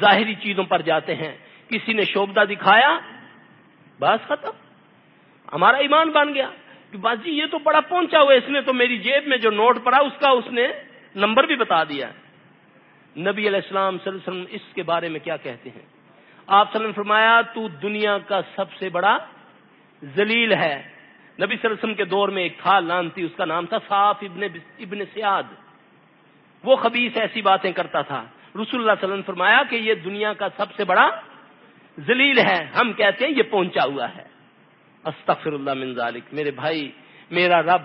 ظاہری چیزوں پر جاتے ہیں۔ کسی نے شوبدہ دکھایا، بس ختم۔ ہمارا ایمان بن گیا۔ کہ بس جی یہ تو بڑا پہنچا ہوا اس نے تو میری جیب میں جو نوٹ پڑا، اس کا اس نے نمبر بھی بتا دیا نبی علیہ السلام صلی اللہ علیہ وسلم اس کے بارے میں کیا کہتے ہیں؟ آپ صلی اللہ علیہ وسلم فرمایا، تو دنیا کا سب سے بڑا ذلیل ہے۔ نبی صلی اللہ علیہ وسلم کے دور میں ایک تھا لانتی، اس کا نام تھا صاف ابن ابن سیاد۔ وہ خبیص ایسی باتیں کرتا تھا۔ رسول اللہ صلی اللہ علیہ وسلم فرمایا کہ یہ دنیا کا سب سے بڑا ذلیل ہے۔ ہم کہتے ہیں یہ پہنچا ہوا ہے۔ استغفر اللہ من ذالک۔ میرے بھائی، میرا رب